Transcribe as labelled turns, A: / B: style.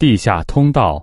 A: 地下通道